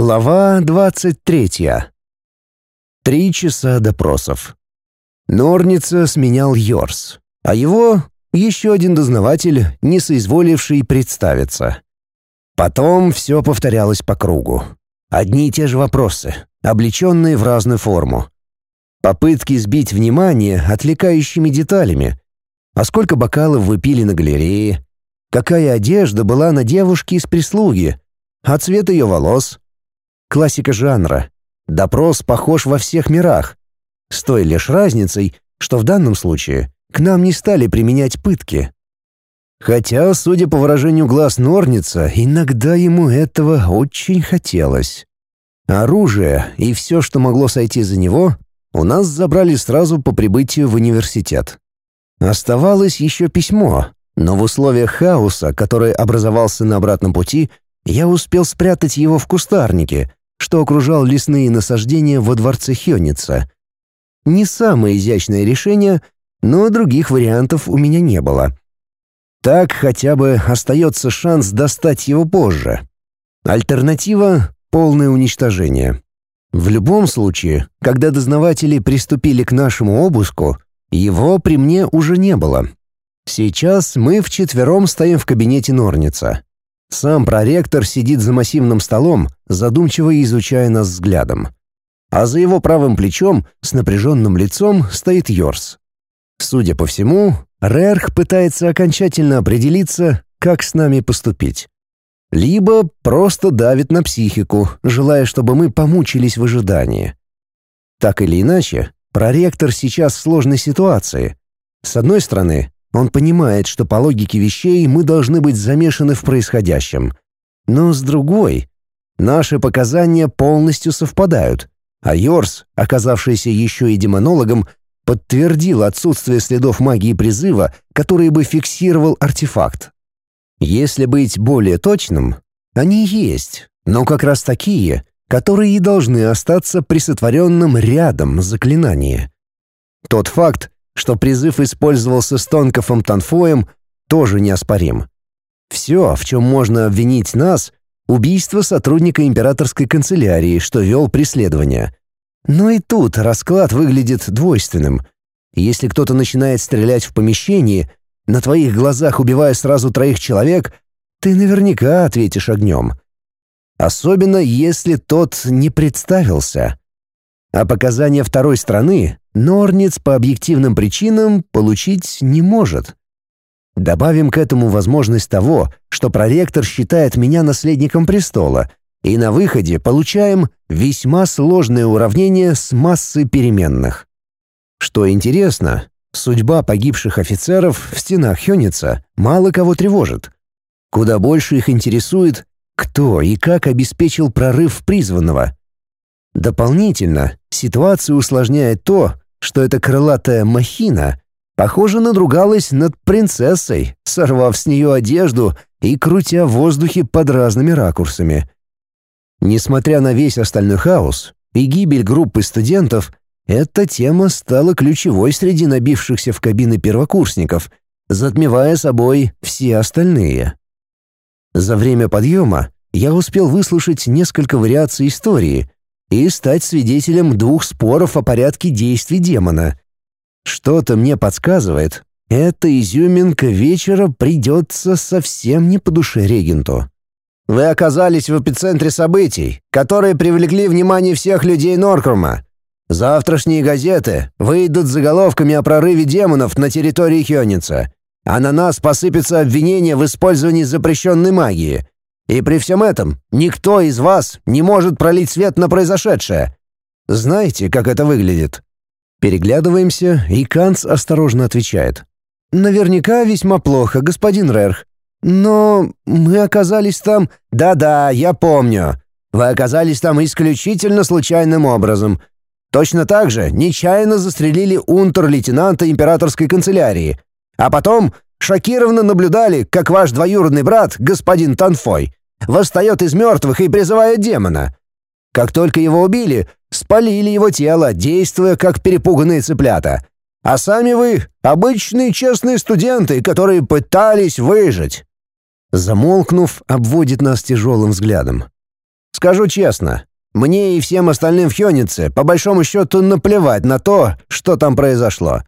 Глава 23. Три часа допросов. Норница сменял Йорс, а его — еще один дознаватель, не соизволивший представиться. Потом все повторялось по кругу. Одни и те же вопросы, облеченные в разную форму. Попытки сбить внимание отвлекающими деталями. А сколько бокалов вы пили на галерее? Какая одежда была на девушке из прислуги? А цвет ее волос? Классика жанра. Допрос похож во всех мирах. С той лишь разницей, что в данном случае к нам не стали применять пытки. Хотя, судя по выражению глаз Норница, иногда ему этого очень хотелось. Оружие и все, что могло сойти за него, у нас забрали сразу по прибытию в университет. Оставалось еще письмо, но в условиях хаоса, который образовался на обратном пути, я успел спрятать его в кустарнике, что окружал лесные насаждения во дворце Хёница. Не самое изящное решение, но других вариантов у меня не было. Так хотя бы остается шанс достать его позже. Альтернатива — полное уничтожение. В любом случае, когда дознаватели приступили к нашему обыску, его при мне уже не было. Сейчас мы вчетвером стоим в кабинете Норница. Сам проректор сидит за массивным столом, задумчиво изучая нас взглядом. А за его правым плечом с напряженным лицом стоит Йорс. Судя по всему, Рерх пытается окончательно определиться, как с нами поступить. Либо просто давит на психику, желая, чтобы мы помучились в ожидании. Так или иначе, проректор сейчас в сложной ситуации. С одной стороны, он понимает, что по логике вещей мы должны быть замешаны в происходящем. Но с другой, наши показания полностью совпадают, а Йорс, оказавшийся еще и демонологом, подтвердил отсутствие следов магии призыва, который бы фиксировал артефакт. Если быть более точным, они есть, но как раз такие, которые и должны остаться при сотворенном рядом заклинании. Тот факт, что призыв использовался с Тонкофом Танфоем, тоже неоспорим. Все, в чем можно обвинить нас, убийство сотрудника императорской канцелярии, что вел преследование. Но и тут расклад выглядит двойственным. Если кто-то начинает стрелять в помещении, на твоих глазах убивая сразу троих человек, ты наверняка ответишь огнем. Особенно если тот не представился. А показания второй страны Норниц по объективным причинам получить не может. Добавим к этому возможность того, что проректор считает меня наследником престола, и на выходе получаем весьма сложное уравнение с массой переменных. Что интересно, судьба погибших офицеров в стенах Хёница мало кого тревожит. Куда больше их интересует, кто и как обеспечил прорыв призванного. Дополнительно ситуацию усложняет то, что эта крылатая махина, похоже, надругалась над принцессой, сорвав с нее одежду и крутя в воздухе под разными ракурсами. Несмотря на весь остальной хаос и гибель группы студентов, эта тема стала ключевой среди набившихся в кабины первокурсников, затмевая собой все остальные. За время подъема я успел выслушать несколько вариаций истории — и стать свидетелем двух споров о порядке действий демона. Что-то мне подсказывает, эта изюминка вечера придется совсем не по душе регенту. Вы оказались в эпицентре событий, которые привлекли внимание всех людей Норкрума. Завтрашние газеты выйдут с заголовками о прорыве демонов на территории Хёница, а на нас посыпятся обвинения в использовании запрещенной магии — и при всем этом никто из вас не может пролить свет на произошедшее. Знаете, как это выглядит?» Переглядываемся, и Канц осторожно отвечает. «Наверняка весьма плохо, господин Рерх. Но мы оказались там...» «Да-да, я помню. Вы оказались там исключительно случайным образом. Точно так же нечаянно застрелили унтер-лейтенанта императорской канцелярии. А потом шокированно наблюдали, как ваш двоюродный брат, господин Танфой, восстает из мертвых и призывает демона. Как только его убили, спалили его тело, действуя как перепуганные цыплята. А сами вы — обычные честные студенты, которые пытались выжить». Замолкнув, обводит нас тяжелым взглядом. Скажу честно, мне и всем остальным в Хёнице по большому счету наплевать на то, что там произошло.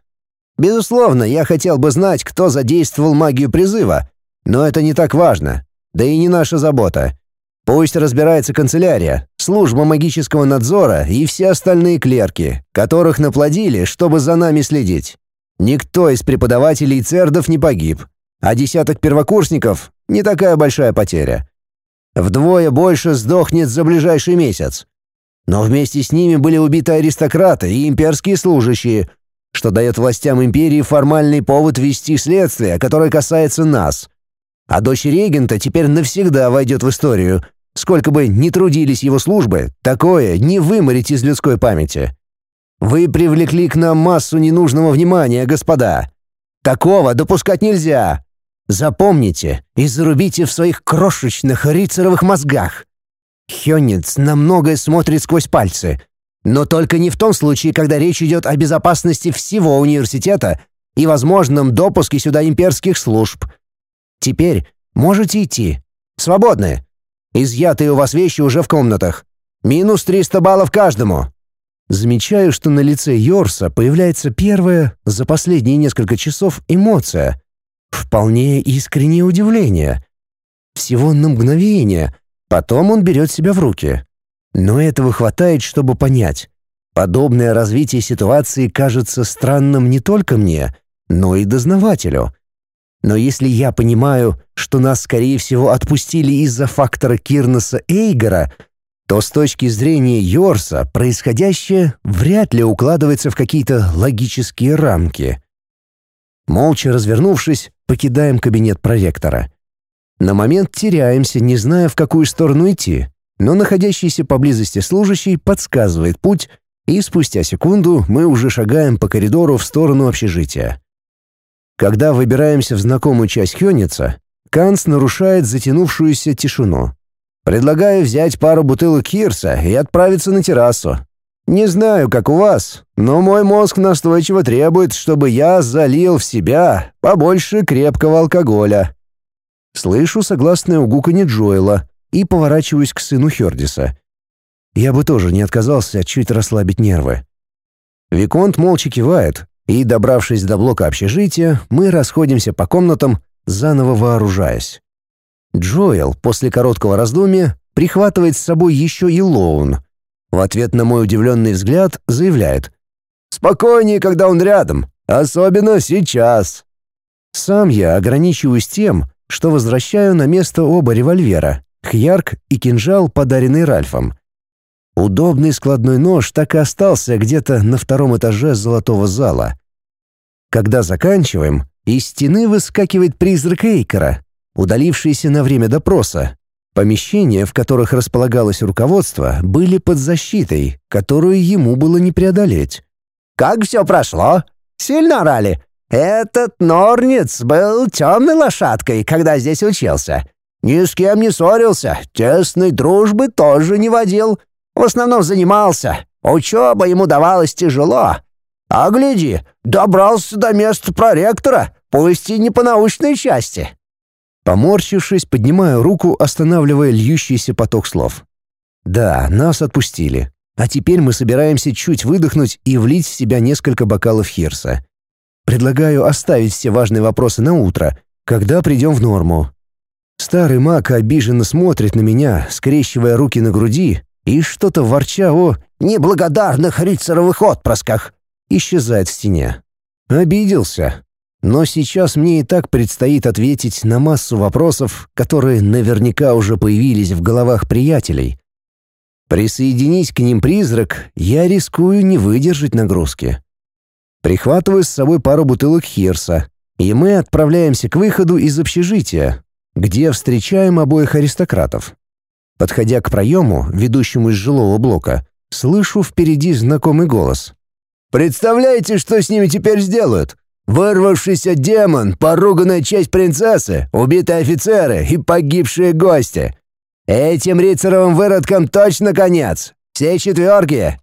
Безусловно, я хотел бы знать, кто задействовал магию призыва, но это не так важно, да и не наша забота. Пусть разбирается канцелярия, служба магического надзора и все остальные клерки, которых наплодили, чтобы за нами следить. Никто из преподавателей цердов не погиб, а десяток первокурсников — не такая большая потеря. Вдвое больше сдохнет за ближайший месяц. Но вместе с ними были убиты аристократы и имперские служащие, что дает властям империи формальный повод вести следствие, которое касается нас. А дочь регента теперь навсегда войдет в историю. Сколько бы ни трудились его службы, такое не выморить из людской памяти. Вы привлекли к нам массу ненужного внимания, господа. Такого допускать нельзя. Запомните и зарубите в своих крошечных рицаровых мозгах. Хённиц на многое смотрит сквозь пальцы, но только не в том случае, когда речь идет о безопасности всего университета и возможном допуске сюда имперских служб. Теперь можете идти. Свободны. Изъятые у вас вещи уже в комнатах. Минус 300 баллов каждому. Замечаю, что на лице Йорса появляется первая за последние несколько часов эмоция, Вполне искреннее удивление. Всего на мгновение. Потом он берет себя в руки. Но этого хватает, чтобы понять. Подобное развитие ситуации кажется странным не только мне, но и дознавателю. Но если я понимаю, что нас, скорее всего, отпустили из-за фактора Кирнеса Эйгора, то с точки зрения Йорса происходящее вряд ли укладывается в какие-то логические рамки. Молча развернувшись, покидаем кабинет проректора. На момент теряемся, не зная, в какую сторону идти, но находящийся поблизости служащий подсказывает путь, и спустя секунду мы уже шагаем по коридору в сторону общежития. Когда выбираемся в знакомую часть Хёница, Канц нарушает затянувшуюся тишину. Предлагаю взять пару бутылок Хирса и отправиться на террасу. Не знаю, как у вас, но мой мозг настойчиво требует, чтобы я залил в себя побольше крепкого алкоголя. Слышу согласное угуканье Джоэла и поворачиваюсь к сыну Хердиса. Я бы тоже не отказался чуть расслабить нервы. Виконт молча кивает, и, добравшись до блока общежития, мы расходимся по комнатам, заново вооружаясь. Джоэл после короткого раздумья прихватывает с собой еще и Лоун — в ответ на мой удивленный взгляд заявляет «Спокойнее, когда он рядом, особенно сейчас». Сам я ограничиваюсь тем, что возвращаю на место оба револьвера, хьярк и кинжал, подаренный Ральфом. Удобный складной нож так и остался где-то на втором этаже золотого зала. Когда заканчиваем, из стены выскакивает призрак Эйкера, удалившийся на время допроса, Помещения, в которых располагалось руководство, были под защитой, которую ему было не преодолеть. «Как все прошло? Сильно орали? Этот Норниц был темной лошадкой, когда здесь учился. Ни с кем не ссорился, тесной дружбы тоже не водил. В основном занимался. Учеба ему давалась тяжело. А гляди, добрался до места проректора, пусть и не по научной части. Поморщившись, поднимаю руку, останавливая льющийся поток слов. «Да, нас отпустили. А теперь мы собираемся чуть выдохнуть и влить в себя несколько бокалов хирса. Предлагаю оставить все важные вопросы на утро, когда придем в норму». Старый маг обиженно смотрит на меня, скрещивая руки на груди и что-то ворча о «неблагодарных рыцаровых отпрысках» исчезает в стене. Обиделся. Но сейчас мне и так предстоит ответить на массу вопросов, которые наверняка уже появились в головах приятелей. Присоединись к ним призрак, я рискую не выдержать нагрузки. Прихватываю с собой пару бутылок хирса, и мы отправляемся к выходу из общежития, где встречаем обоих аристократов. Подходя к проему, ведущему из жилого блока, слышу впереди знакомый голос. «Представляете, что с ними теперь сделают? Вырвавшийся демон, поруганная честь принцессы, убитые офицеры и погибшие гости. Этим рицаровым выродкам точно конец. Все четверки.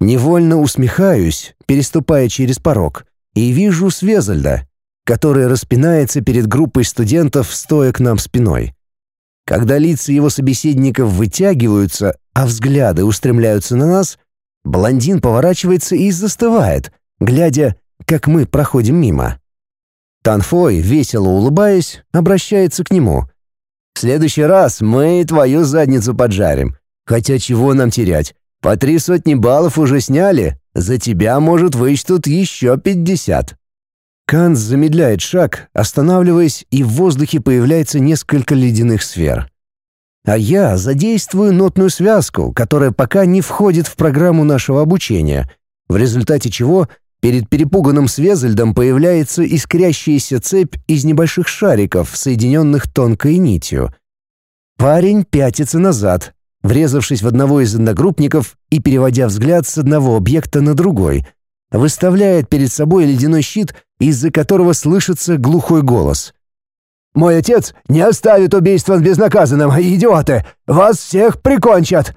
Невольно усмехаюсь, переступая через порог, и вижу Свезальда, который распинается перед группой студентов, стоя к нам спиной. Когда лица его собеседников вытягиваются, а взгляды устремляются на нас, блондин поворачивается и застывает, глядя, как мы проходим мимо. Танфой, весело улыбаясь, обращается к нему. «В следующий раз мы твою задницу поджарим. Хотя чего нам терять? По три сотни баллов уже сняли, за тебя, может, вычтут еще пятьдесят». Канц замедляет шаг, останавливаясь, и в воздухе появляется несколько ледяных сфер. А я задействую нотную связку, которая пока не входит в программу нашего обучения, в результате чего перед перепуганным Свезельдом появляется искрящаяся цепь из небольших шариков, соединенных тонкой нитью. Парень пятится назад, врезавшись в одного из одногруппников и переводя взгляд с одного объекта на другой, выставляет перед собой ледяной щит, из-за которого слышится глухой голос. «Мой отец не оставит убийство безнаказанным, идиоты! Вас всех прикончат!»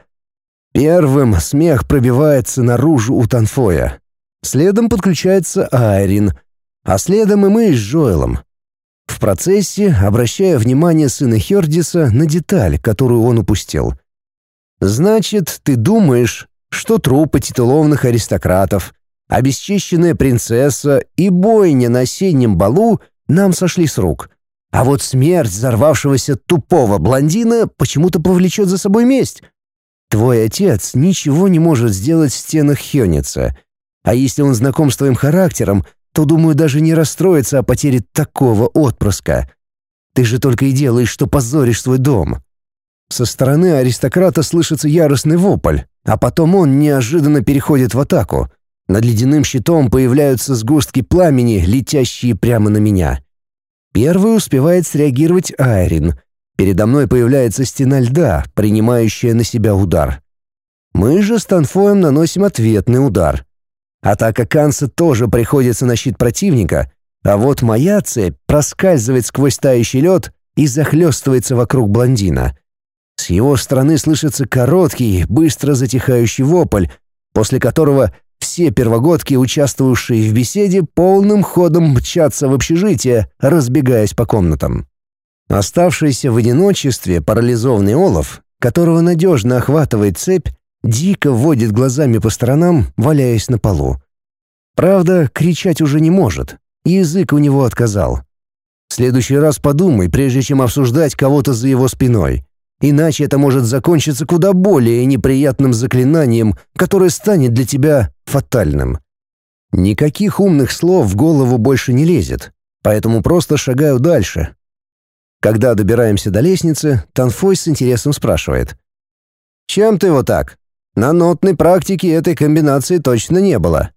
Первым смех пробивается наружу у Танфоя. Следом подключается Айрин, а следом и мы с Джоэлом. В процессе обращая внимание сына Хердиса на деталь, которую он упустил — Значит, ты думаешь, что трупы титулованных аристократов, обесчищенная принцесса и бойня на осеннем балу нам сошли с рук. А вот смерть взорвавшегося тупого блондина почему-то повлечет за собой месть. Твой отец ничего не может сделать в стенах Хёница. А если он знаком с твоим характером, то, думаю, даже не расстроится о потере такого отпрыска. Ты же только и делаешь, что позоришь свой дом. Со стороны аристократа слышится яростный вопль, а потом он неожиданно переходит в атаку. Над ледяным щитом появляются сгустки пламени, летящие прямо на меня. Первый успевает среагировать Айрин. Передо мной появляется стена льда, принимающая на себя удар. Мы же с Танфоем наносим ответный удар. Атака Канса тоже приходится на щит противника, а вот моя цепь проскальзывает сквозь тающий лед и захлестывается вокруг блондина. С его стороны слышится короткий, быстро затихающий вопль, после которого все первогодки, участвовавшие в беседе, полным ходом мчатся в общежитие, разбегаясь по комнатам. Оставшийся в одиночестве парализованный Олаф, которого надежно охватывает цепь, дико водит глазами по сторонам, валяясь на полу. Правда, кричать уже не может, язык у него отказал. В следующий раз подумай, прежде чем обсуждать кого-то за его спиной. Иначе это может закончиться куда более неприятным заклинанием, которое станет для тебя фатальным. Никаких умных слов в голову больше не лезет, поэтому просто шагаю дальше. Когда добираемся до лестницы, Танфой с интересом спрашивает. «Чем ты его так? На нотной практике этой комбинации точно не было».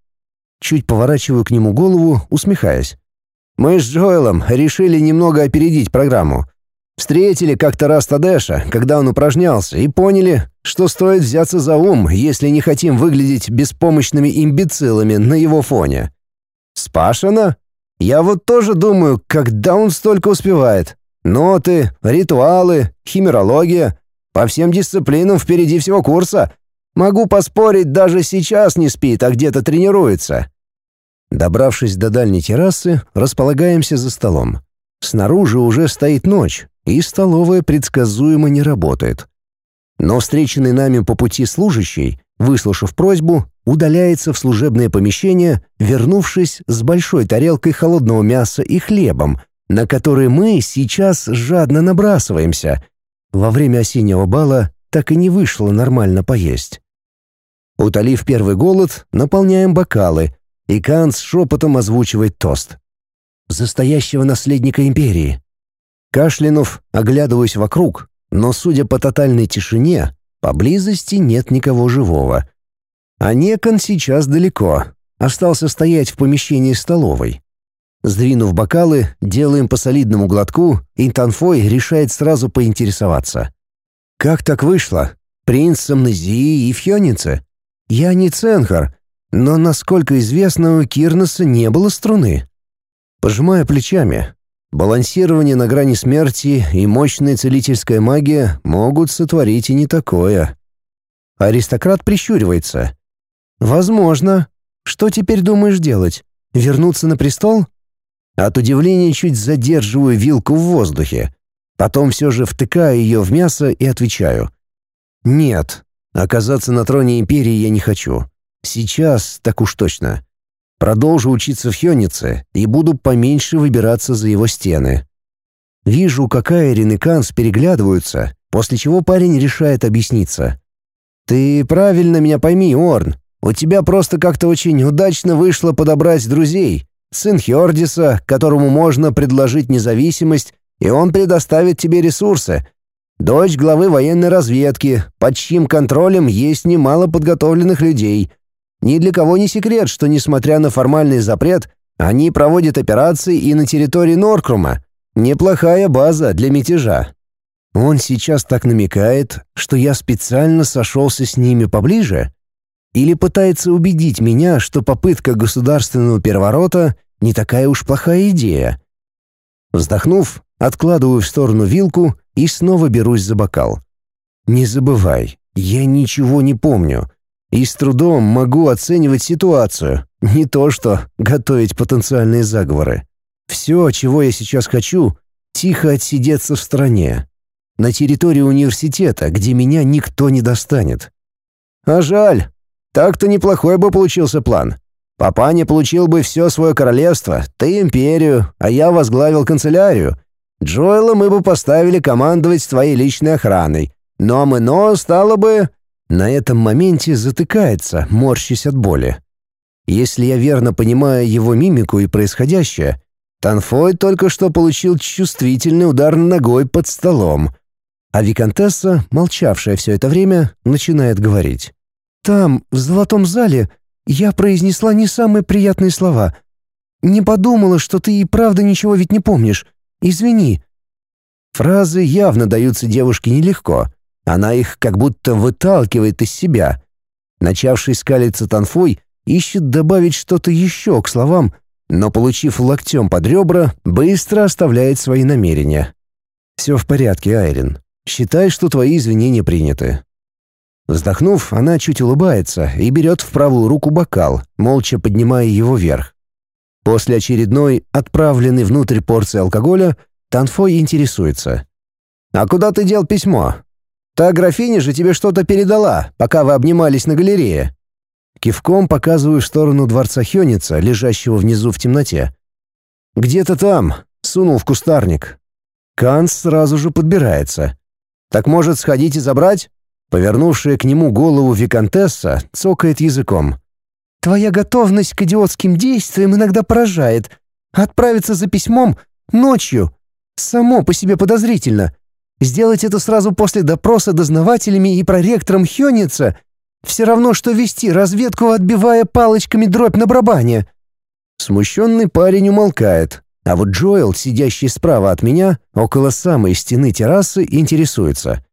Чуть поворачиваю к нему голову, усмехаясь. «Мы с Джоэлом решили немного опередить программу. Встретили как-то раз Тадеша, когда он упражнялся, и поняли, что стоит взяться за ум, если не хотим выглядеть беспомощными имбецилами на его фоне. Спашина? Я вот тоже думаю, когда он столько успевает. Ноты, ритуалы, химерология. По всем дисциплинам впереди всего курса. Могу поспорить, даже сейчас не спит, а где-то тренируется. Добравшись до дальней террасы, располагаемся за столом. Снаружи уже стоит ночь, и столовая предсказуемо не работает. Но встреченный нами по пути служащий, выслушав просьбу, удаляется в служебное помещение, вернувшись с большой тарелкой холодного мяса и хлебом, на который мы сейчас жадно набрасываемся. Во время осеннего бала так и не вышло нормально поесть. Утолив первый голод, наполняем бокалы, и Канц шепотом озвучивает тост. «За стоящего наследника империи, Кашлянув, оглядываюсь вокруг, но, судя по тотальной тишине, поблизости нет никого живого. А Некон сейчас далеко, остался стоять в помещении столовой. Сдвинув бокалы, делаем по солидному глотку, и Танфой решает сразу поинтересоваться. «Как так вышло? Принц с амнезией и в Хёнице? Я не Ценхар, но, насколько известно, у Кирнеса не было струны». Пожимая плечами, Балансирование на грани смерти и мощная целительская магия могут сотворить и не такое. Аристократ прищуривается. «Возможно. Что теперь думаешь делать? Вернуться на престол?» От удивления чуть задерживаю вилку в воздухе. Потом все же втыкаю ее в мясо и отвечаю. «Нет, оказаться на троне империи я не хочу. Сейчас так уж точно. Продолжу учиться в Хённице и буду поменьше выбираться за его стены». Вижу, как Айрин и Канс переглядываются, после чего парень решает объясниться. «Ты правильно меня пойми, Орн. У тебя просто как-то очень удачно вышло подобрать друзей. Сын Хёрдиса, которому можно предложить независимость, и он предоставит тебе ресурсы. Дочь главы военной разведки, под чьим контролем есть немало подготовленных людей. Ни для кого не секрет, что, несмотря на формальный запрет, они проводят операции и на территории Норкрума. Неплохая база для мятежа. Он сейчас так намекает, что я специально сошелся с ними поближе? Или пытается убедить меня, что попытка государственного переворота не такая уж плохая идея? Вздохнув, откладываю в сторону вилку и снова берусь за бокал. Не забывай, я ничего не помню и с трудом могу оценивать ситуацию, не то что готовить потенциальные заговоры. Все, чего я сейчас хочу, тихо отсидеться в стороне, на территории университета, где меня никто не достанет. А жаль, так-то неплохой бы получился план. Папаня получил бы все свое королевство, ты империю, а я возглавил канцелярию. Джоэла мы бы поставили командовать твоей личной охраной. Но Мэно стало бы... На этом моменте затыкается, морщись от боли. Если я верно понимаю его мимику и происходящее, Танфой только что получил чувствительный удар ногой под столом. А Викантесса, молчавшая все это время, начинает говорить. «Там, в золотом зале, я произнесла не самые приятные слова. Не подумала, что ты и правда ничего ведь не помнишь. Извини». Фразы явно даются девушке нелегко. Она их как будто выталкивает из себя. Начавший скалиться Танфой ищет добавить что-то еще к словам, но, получив локтем под ребра, быстро оставляет свои намерения. «Все в порядке, Айрин. Считай, что твои извинения приняты. Вздохнув, она чуть улыбается и берет в правую руку бокал, молча поднимая его вверх. После очередной, отправленной внутрь порции алкоголя, Танфой интересуется. «А куда ты дел письмо? Та графиня же тебе что-то передала, пока вы обнимались на галерее». Кивком показываю в сторону дворца Хёница, лежащего внизу в темноте. «Где-то там», — сунул в кустарник. Канс сразу же подбирается. «Так может, сходить и забрать?» Повернувшая к нему голову виконтесса цокает языком. «Твоя готовность к идиотским действиям иногда поражает. Отправиться за письмом ночью само по себе подозрительно. Сделать это сразу после допроса дознавателями и проректором Хёница все равно, что вести разведку, отбивая палочками дробь на барабане». Смущенный парень умолкает, а вот Джоэл, сидящий справа от меня, около самой стены террасы, интересуется.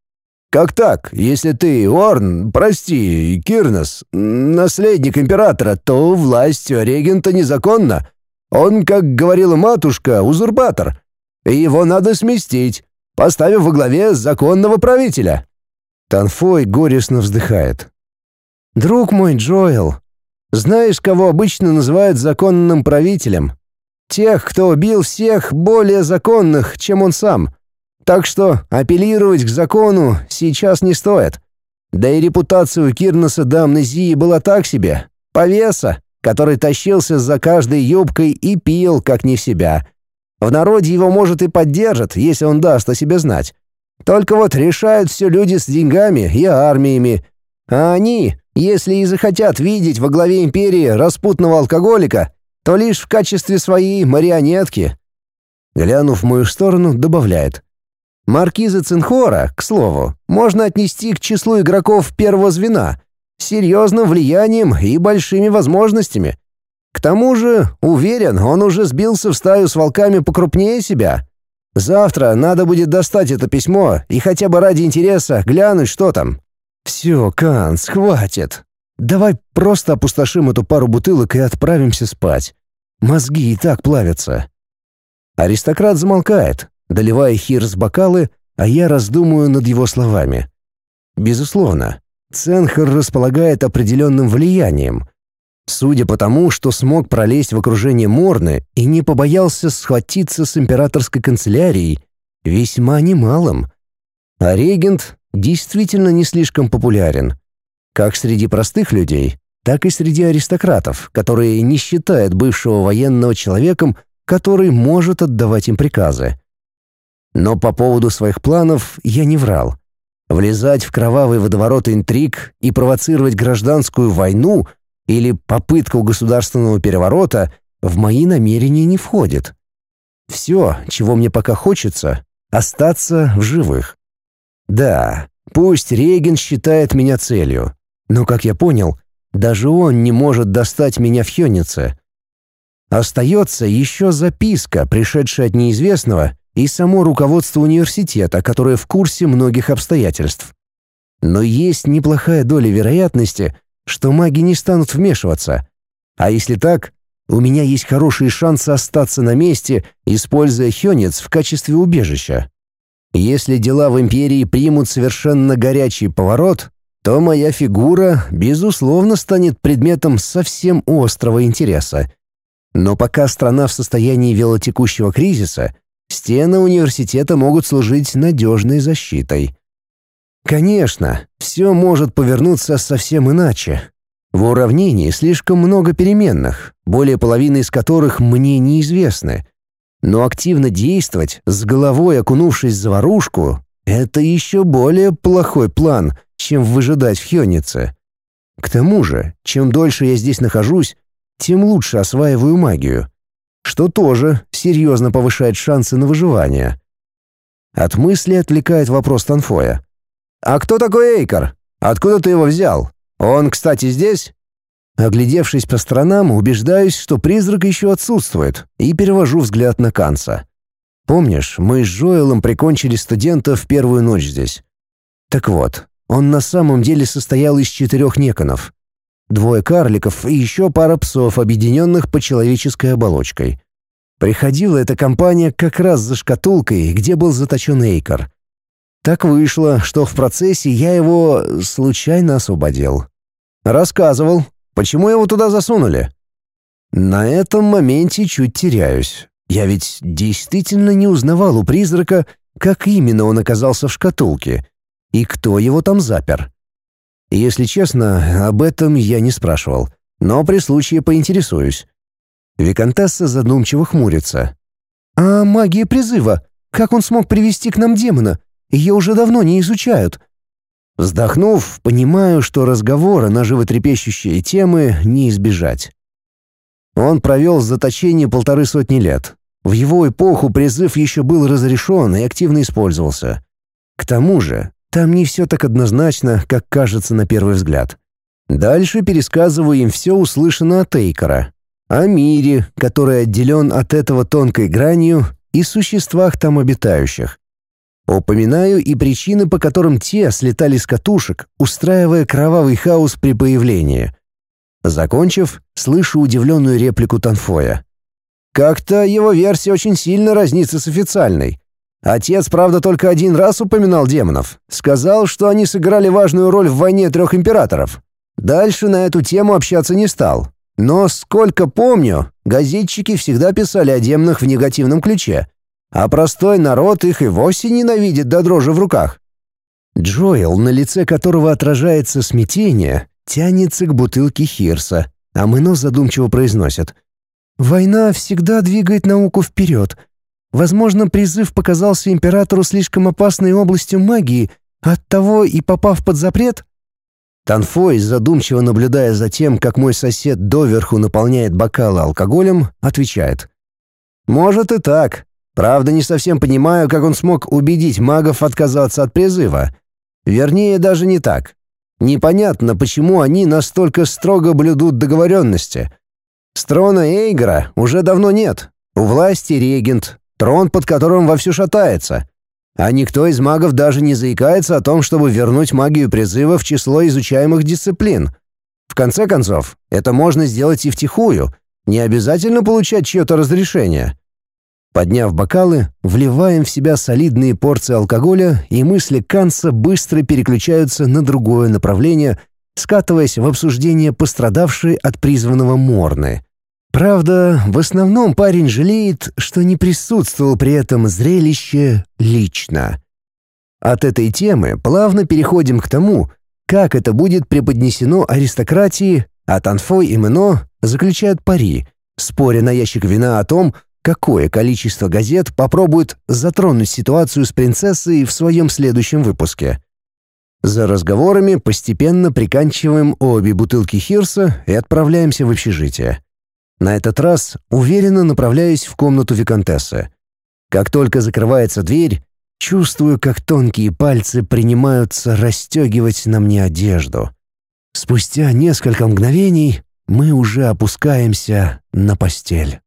«Как так? Если ты, Орн, прости, Кирнос, наследник императора, то власть регента незаконна. Он, как говорила матушка, узурпатор. Его надо сместить, поставив во главе законного правителя». Танфой горестно вздыхает. «Друг мой Джоэл, знаешь, кого обычно называют законным правителем? Тех, кто убил всех более законных, чем он сам. Так что апеллировать к закону сейчас не стоит. Да и репутация у Кирнаса до амнезии была так себе. Повеса, который тащился за каждой юбкой и пил, как не в себя. В народе его, может, и поддержат, если он даст о себе знать. Только вот решают все люди с деньгами и армиями. А они, если и захотят видеть во главе империи распутного алкоголика, то лишь в качестве своей марионетки. Глянув в мою сторону, добавляет. Маркиза Цинхора, к слову, можно отнести к числу игроков первого звена, серьезным влиянием и большими возможностями. К тому же, уверен, он уже сбился в стаю с волками покрупнее себя. Завтра надо будет достать это письмо и хотя бы ради интереса глянуть, что там. Все, Канс, хватит. Давай просто опустошим эту пару бутылок и отправимся спать. Мозги и так плавятся. Аристократ замолкает, доливая хир с бокалы, а я раздумываю над его словами. Безусловно, Ценхер располагает определенным влиянием. Судя по тому, что смог пролезть в окружение Морны и не побоялся схватиться с императорской канцелярией, весьма немалым. А регент действительно не слишком популярен. Как среди простых людей, так и среди аристократов, которые не считают бывшего военного человеком, который может отдавать им приказы. Но по поводу своих планов я не врал. Влезать в кровавый водоворот интриг и провоцировать гражданскую войну или попытку государственного переворота в мои намерения не входит. Все, чего мне пока хочется — остаться в живых. Да, пусть Реген считает меня целью, но, как я понял, даже он не может достать меня в Хёнице. Остается еще записка, пришедшая от неизвестного, и само руководство университета, которое в курсе многих обстоятельств. Но есть неплохая доля вероятности, что маги не станут вмешиваться. А если так, у меня есть хорошие шансы остаться на месте, используя Хёнец в качестве убежища. Если дела в Империи примут совершенно горячий поворот, то моя фигура, безусловно, станет предметом совсем острого интереса. Но пока страна в состоянии велотекущего кризиса, стены университета могут служить надежной защитой. Конечно, все может повернуться совсем иначе. В уравнении слишком много переменных, более половины из которых мне неизвестны. Но активно действовать, с головой окунувшись в заварушку, это еще более плохой план, чем выжидать в Хёнице. К тому же, чем дольше я здесь нахожусь, тем лучше осваиваю магию, что тоже серьезно повышает шансы на выживание. От мысли отвлекает вопрос Танфоя. «А кто такой Эйкар? Откуда ты его взял?» «Он, кстати, здесь?» Оглядевшись по сторонам, убеждаюсь, что призрак еще отсутствует, и перевожу взгляд на Канца. Помнишь, мы с Джоэлом прикончили студента в первую ночь здесь? Так вот, он на самом деле состоял из четырех неконов. Двое карликов и еще пара псов, объединенных по человеческой оболочкой. Приходила эта компания как раз за шкатулкой, где был заточен Эйкар. Так вышло, что в процессе я его случайно освободил. Рассказывал, почему его туда засунули. На этом моменте чуть теряюсь. Я ведь действительно не узнавал у призрака, как именно он оказался в шкатулке и кто его там запер. Если честно, об этом я не спрашивал, но при случае поинтересуюсь. Викантесса задумчиво хмурится. «А магия призыва? Как он смог привести к нам демона? Ее уже давно не изучают. Вздохнув, понимаю, что разговора на животрепещущие темы не избежать. Он провел в заточении полторы сотни лет. В его эпоху призыв еще был разрешен и активно использовался. К тому же, там не все так однозначно, как кажется на первый взгляд. Дальше пересказываю им все услышанное от Эйкора. О мире, который отделен от этого тонкой гранью, и существах там обитающих. Упоминаю и причины, по которым те слетали с катушек, устраивая кровавый хаос при появлении. Закончив, слышу удивленную реплику Танфоя. «Как-то его версия очень сильно разнится с официальной. Отец, правда, только один раз упоминал демонов. Сказал, что они сыграли важную роль в войне трех императоров. Дальше на эту тему общаться не стал. Но, сколько помню, газетчики всегда писали о демонах в негативном ключе а простой народ их и вовсе ненавидит до дрожи в руках. Джоэл, на лице которого отражается смятение, тянется к бутылке Хирса, а Мэно задумчиво произносит. «Война всегда двигает науку вперед. Возможно, призыв показался императору слишком опасной областью магии, оттого и попав под запрет?» Танфой, задумчиво наблюдая за тем, как мой сосед доверху наполняет бокалы алкоголем, отвечает. «Может и так, Правда, не совсем понимаю, как он смог убедить магов отказаться от призыва. Вернее, даже не так. Непонятно, почему они настолько строго блюдут договоренности. Строна Эйгора уже давно нет. У власти регент, трон под которым вовсю шатается. А никто из магов даже не заикается о том, чтобы вернуть магию призыва в число изучаемых дисциплин. В конце концов, это можно сделать и втихую, не обязательно получать чье-то разрешение. Подняв бокалы, вливаем в себя солидные порции алкоголя, и мысли Канца быстро переключаются на другое направление, скатываясь в обсуждение пострадавшей от призванного Морны. Правда, в основном парень жалеет, что не присутствовал при этом зрелище лично. От этой темы плавно переходим к тому, как это будет преподнесено аристократии, а Танфой и Мено заключают пари, споря на ящик вина о том, какое количество газет попробует затронуть ситуацию с принцессой в своем следующем выпуске. За разговорами постепенно приканчиваем обе бутылки Хирса и отправляемся в общежитие. На этот раз уверенно направляюсь в комнату виконтессы. Как только закрывается дверь, чувствую, как тонкие пальцы принимаются расстегивать на мне одежду. Спустя несколько мгновений мы уже опускаемся на постель.